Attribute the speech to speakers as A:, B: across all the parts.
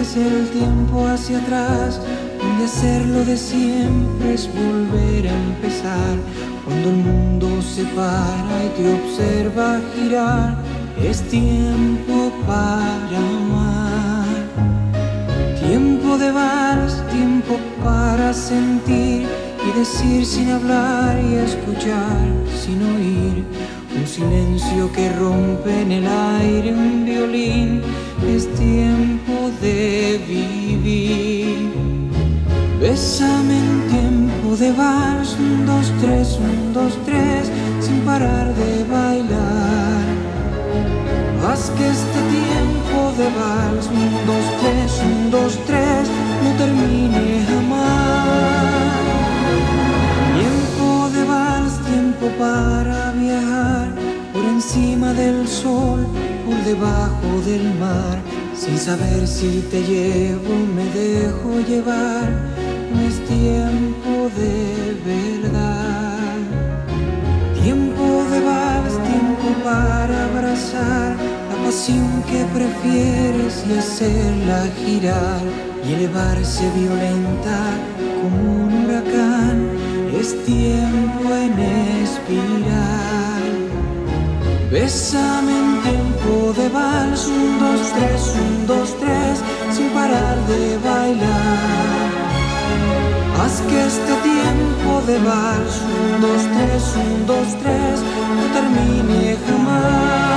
A: regrese el tiempo hacia atrás, donde hacerlo de siempre es volver a empezar. Cuando el mundo se para y te observa girar, es tiempo para amar. Tiempo de vals, tiempo para sentir y decir sin hablar y escuchar sin oír. Un silencio que rompe en el aire un violín, es tiempo de vivir. Bésame en tiempo de vals, un, dos, tres, un, dos, tres, sin parar de bailar. Haz que este tiempo de vals, un, dos, tres, debajo del mar. Sin saber si te llevo, me dejo llevar. No es tiempo de verdad. Tiempo de vals, tiempo para abrazar la pasión que prefieres y hacerla girar y elevarse violenta como un huracán. Es tiempo en espiral. Bésame tiempo de vals, un, dos, tres, un, dos, tres, sin parar de bailar. Haz que este tiempo de vals, un, dos, tres, un, dos, tres, no termine jamás.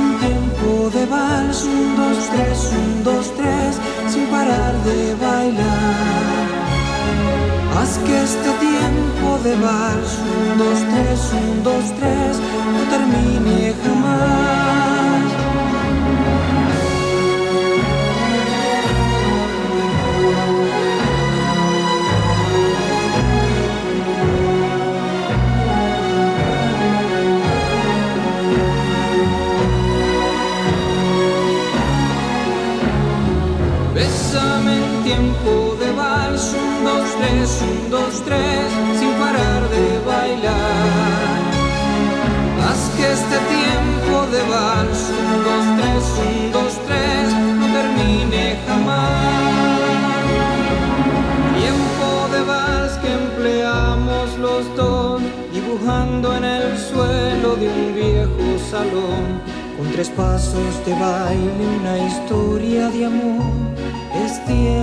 A: En tiempo de vals, un, dos, tres, un, dos, tres, sin parar de bailar. Haz que este tiempo de vals, un, dos, tres, un, dos, tres, no termine jamás. Un, dos, tres, un, dos, tres, sin parar de bailar. Haz que este tiempo de vals, un, dos, tres, un, dos, tres, no termine jamás. Tiempo de vals que empleamos los dos, dibujando en el suelo de un viejo salón. Con tres pasos de baile, una historia de amor. Es tiempo